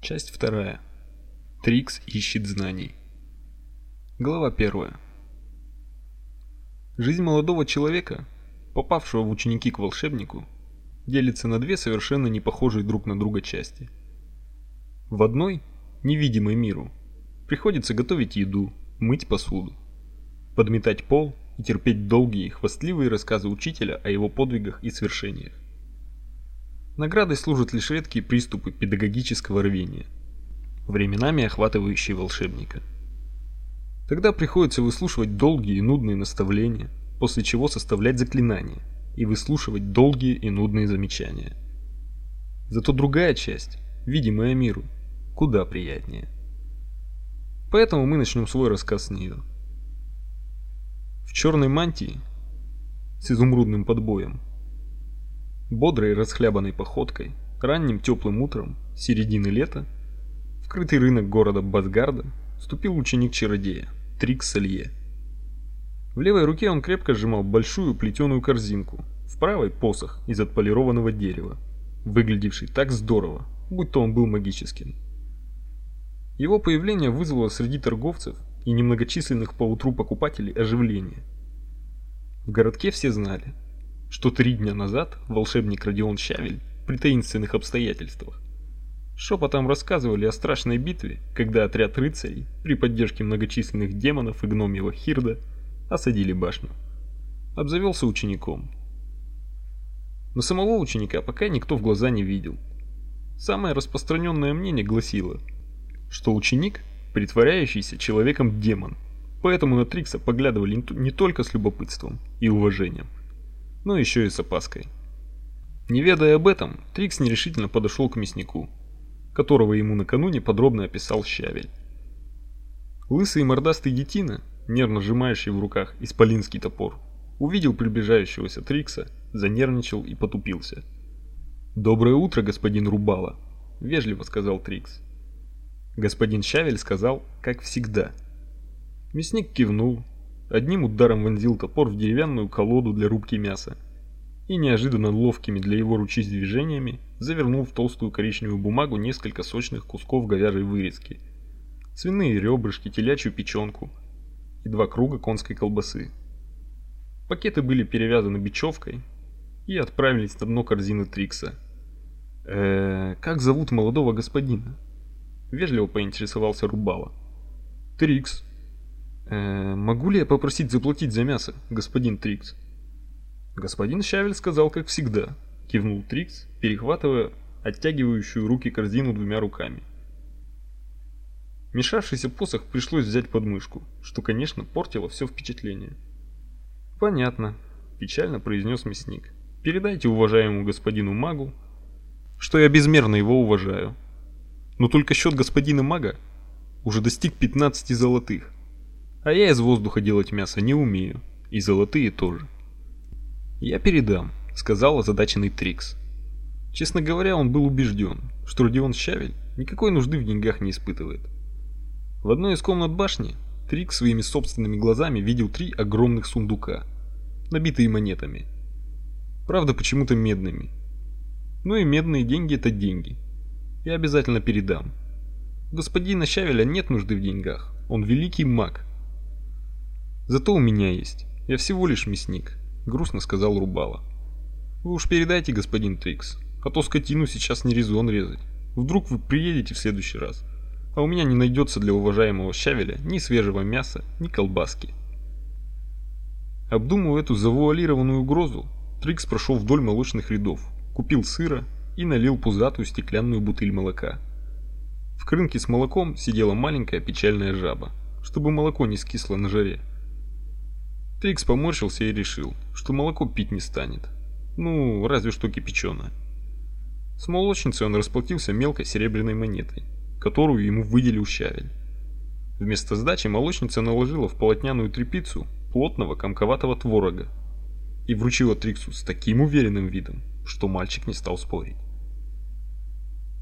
Часть вторая. Трикс ищет знаний. Глава первая. Жизнь молодого человека, попавшего в ученики к волшебнику, делится на две совершенно не похожие друг на друга части. В одной, невидимой миру, приходится готовить еду, мыть посуду, подметать пол и терпеть долгие хвастливые рассказы учителя о его подвигах и свершениях. Наградой служат лишь редкие приступы педагогического рвения, временами охватывающие волшебника. Тогда приходится выслушивать долгие и нудные наставления, после чего составлять заклинания и выслушивать долгие и нудные замечания. Зато другая часть, видимая миру, куда приятнее. Поэтому мы начнем свой рассказ с нее. В черной мантии с изумрудным подбоем Бодрой расхлябанной походкой, ранним теплым утром, середины лета, в крытый рынок города Базгарда вступил ученик-чародея, Трикс Салье. В левой руке он крепко сжимал большую плетеную корзинку, в правой посох из отполированного дерева, выглядевший так здорово, будто он был магическим. Его появление вызвало среди торговцев и немногочисленных поутру покупателей оживление. В городке все знали – что три дня назад волшебник Родион Щавель при таинственных обстоятельствах шепотом рассказывали о страшной битве, когда отряд рыцарей при поддержке многочисленных демонов и гномьего Хирда осадили башню. Обзавелся учеником. Но самого ученика пока никто в глаза не видел. Самое распространенное мнение гласило, что ученик притворяющийся человеком демон, поэтому на Трикса поглядывали не только с любопытством и уважением, но еще и с опаской. Не ведая об этом, Трикс нерешительно подошел к мяснику, которого ему накануне подробно описал Щавель. Лысый и мордастый детина, нервно сжимающий в руках исполинский топор, увидел приближающегося Трикса, занервничал и потупился. «Доброе утро, господин Рубала», — вежливо сказал Трикс. Господин Щавель сказал, как всегда. Мясник кивнул, одним ударом вонзил топор в деревянную колоду для рубки мяса и неожиданно ловкими для его ручиц движениями завернул в толстую коричневую бумагу несколько сочных кусков говяжьей вырезки, свиные ребрышки, телячью печенку и два круга конской колбасы. Пакеты были перевязаны бечевкой и отправились на дно корзины Трикса. «Э, как зовут молодого господина?» Вежливо поинтересовался Рубала. «Трикс», Э, могу ли я попросить заплатить за мясо, господин Трикс? Господин Щавель сказал, как всегда, кивнул Трикс, перехватывая оттягивающую руки корзину двумя руками. Мешавшийся посох пришлось взять под мышку, что, конечно, портило все впечатление. Понятно, печально произнес мясник. Передайте уважаемому господину магу, что я безмерно его уважаю. Но только счет господина мага уже достиг 15 золотых. А я из воздуха делать мясо не умею, и золотые тоже. Я передам, сказал озадаченный Трикс. Честно говоря, он был убежден, что Родион Щавель никакой нужды в деньгах не испытывает. В одной из комнат башни Трикс своими собственными глазами видел три огромных сундука, набитые монетами. Правда, почему-то медными. Ну и медные деньги это деньги. Я обязательно передам. Господина Щавеля нет нужды в деньгах. Он великий маг, Зато у меня есть. Я всего лишь мясник, грустно сказал Рубала. Вы уж передайте, господин Трикс, а то скотину сейчас не резон резать. Вдруг вы приедете в следующий раз, а у меня не найдется для уважаемого щавеля ни свежего мяса, ни колбаски. Обдумывая эту завуалированную угрозу, Трикс прошел вдоль молочных рядов, купил сыра и налил пузатую стеклянную бутыль молока. В крынке с молоком сидела маленькая печальная жаба, чтобы молоко не скисло на жаре. Трикс поморщился и решил, что молоко пить не станет. Ну, разве что кипяченое. С молочницей он расплатился мелкой серебряной монетой, которую ему выделил щавель. Вместо сдачи молочница наложила в полотняную тряпицу плотного комковатого творога и вручила Триксу с таким уверенным видом, что мальчик не стал спорить.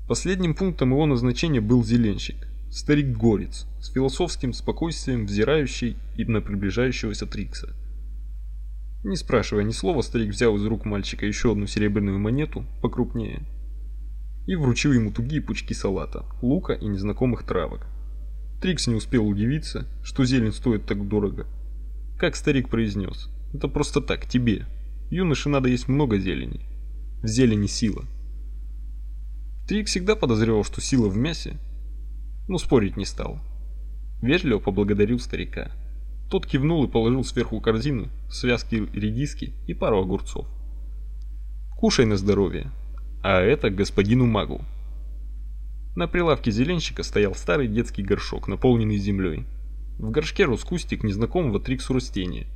Последним пунктом его назначения был зеленщик, Старик-горец, с философским спокойствием взирающий и на приближающегося Трикса. Не спрашивая ни слова, старик взял из рук мальчика еще одну серебряную монету, покрупнее. и вручил ему тугие пучки салата, лука и незнакомых травок. Трикс не успел удивиться, что зелень стоит так дорого. Как старик произнес, это просто так, тебе. Юноше надо есть много зелени. В зелени сила. Трикс всегда подозревал, что сила в мясе, но спорить не стал. Вежливо поблагодарил старика. Тот кивнул и положил сверху корзину, связки редиски и пару огурцов. Кушай на здоровье. А это господину магу. На прилавке зеленщика стоял старый детский горшок, наполненный землей. В горшке рос кустик незнакомого Триксу растения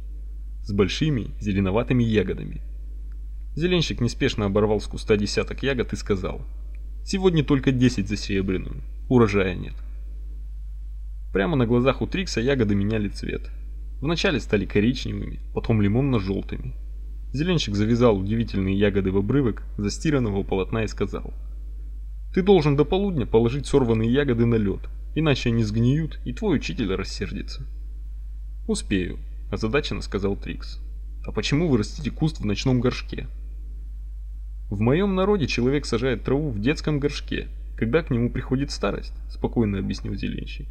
с большими зеленоватыми ягодами. Зеленщик неспешно оборвал с куста десяток ягод и сказал: "Сегодня только 10 за серебряную. Урожая нет". Прямо на глазах у Трикса ягоды меняли цвет. Вначале стали коричневыми, потом лимонно-желтыми. Зеленщик завязал удивительные ягоды в обрывок застиранного полотна и сказал: "Ты должен до полудня положить сорванные ягоды на лед, иначе они сгниют, и твой учитель рассердится". "Успею", озадаченно сказал Трикс. "А почему вы растите куст в ночном горшке?" "В моем народе человек сажает траву в детском горшке, когда к нему приходит старость", спокойно объяснил зеленщик.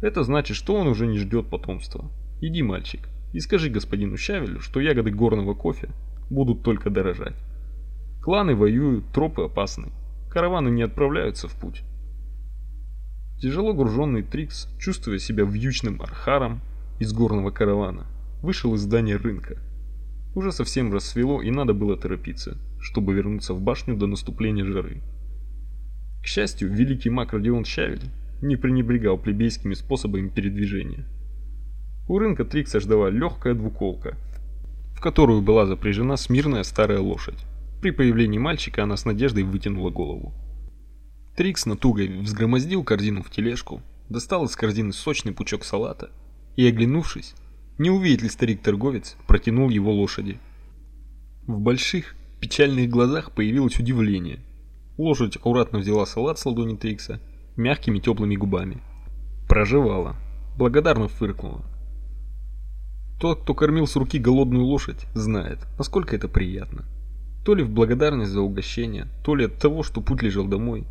"Это значит, что он уже не ждет потомства. Иди, мальчик, и скажи господину Щавелю, что ягоды горного кофе будут только дорожать. Кланы воюют, тропы опасны. Караваны не отправляются в путь. Тяжело груженный Трикс, чувствуя себя вьючным архаром из горного каравана, вышел из здания рынка. Уже совсем рассвело, и надо было торопиться, чтобы вернуться в башню до наступления жары. К счастью, великий маг Родион Щавель не пренебрегал плебейскими способами передвижения. У рынка Трикса ждала легкая двуколка, в которую была запряжена смирная старая лошадь. При появлении мальчика она с надеждой вытянула голову. Трикс натугой взгромоздил корзину в тележку, достал из корзины сочный пучок салата и, оглянувшись, не увидит ли старик-торговец, протянул его лошади. В больших, печальных глазах появилось удивление. Лошадь аккуратно взяла салат с ладони Трикса мягкими теплыми губами. Прожевала, благодарно фыркнула. Тот, кто кормил с руки голодную лошадь, знает, насколько это приятно. То ли в благодарность за угощение, то ли от того, что путь лежал домой.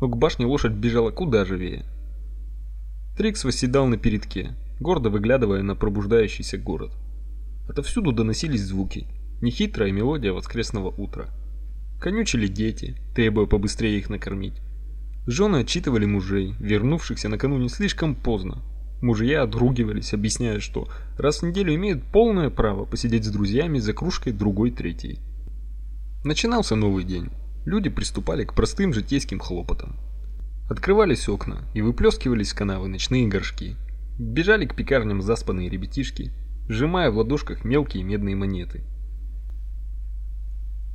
Но к башне лошадь бежала куда живее. Трикс восседал на передке, гордо выглядывая на пробуждающийся город. Отовсюду доносились звуки, нехитрая мелодия воскресного утра. Конючили дети, требуя побыстрее их накормить. Жены отчитывали мужей, вернувшихся накануне слишком поздно, Мужья отругивались, объясняя, что раз в неделю имеют полное право посидеть с друзьями за кружкой другой третьей. Начинался новый день. Люди приступали к простым житейским хлопотам. Открывались окна и выплескивались в канавы ночные горшки. Бежали к пекарням заспанные ребятишки, сжимая в ладошках мелкие медные монеты.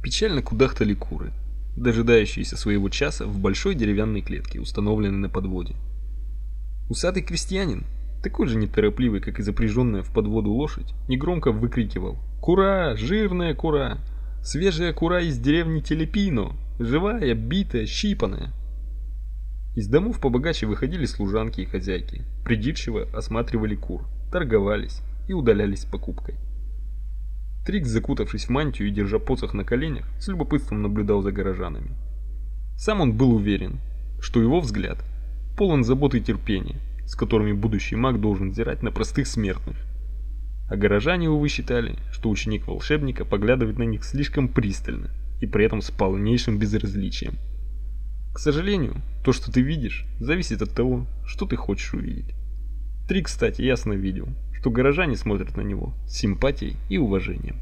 Печально кудахтали куры, дожидающиеся своего часа в большой деревянной клетке, установленной на подводе. Усатый крестьянин такой же неторопливый, как и запряженная в подводу лошадь, негромко выкрикивал «Кура! Жирная кура! Свежая кура из деревни Телепино! Живая, битая, щипаная!» Из домов побогаче выходили служанки и хозяйки, придирчиво осматривали кур, торговались и удалялись с покупкой. Трикс, закутавшись в мантию и держа посох на коленях, с любопытством наблюдал за горожанами. Сам он был уверен, что его взгляд полон заботы и терпения, с которыми будущий маг должен взирать на простых смертных. А горожане, увы, считали, что ученик волшебника поглядывает на них слишком пристально и при этом с полнейшим безразличием. К сожалению, то, что ты видишь, зависит от того, что ты хочешь увидеть. Три, кстати, ясно видел, что горожане смотрят на него с симпатией и уважением.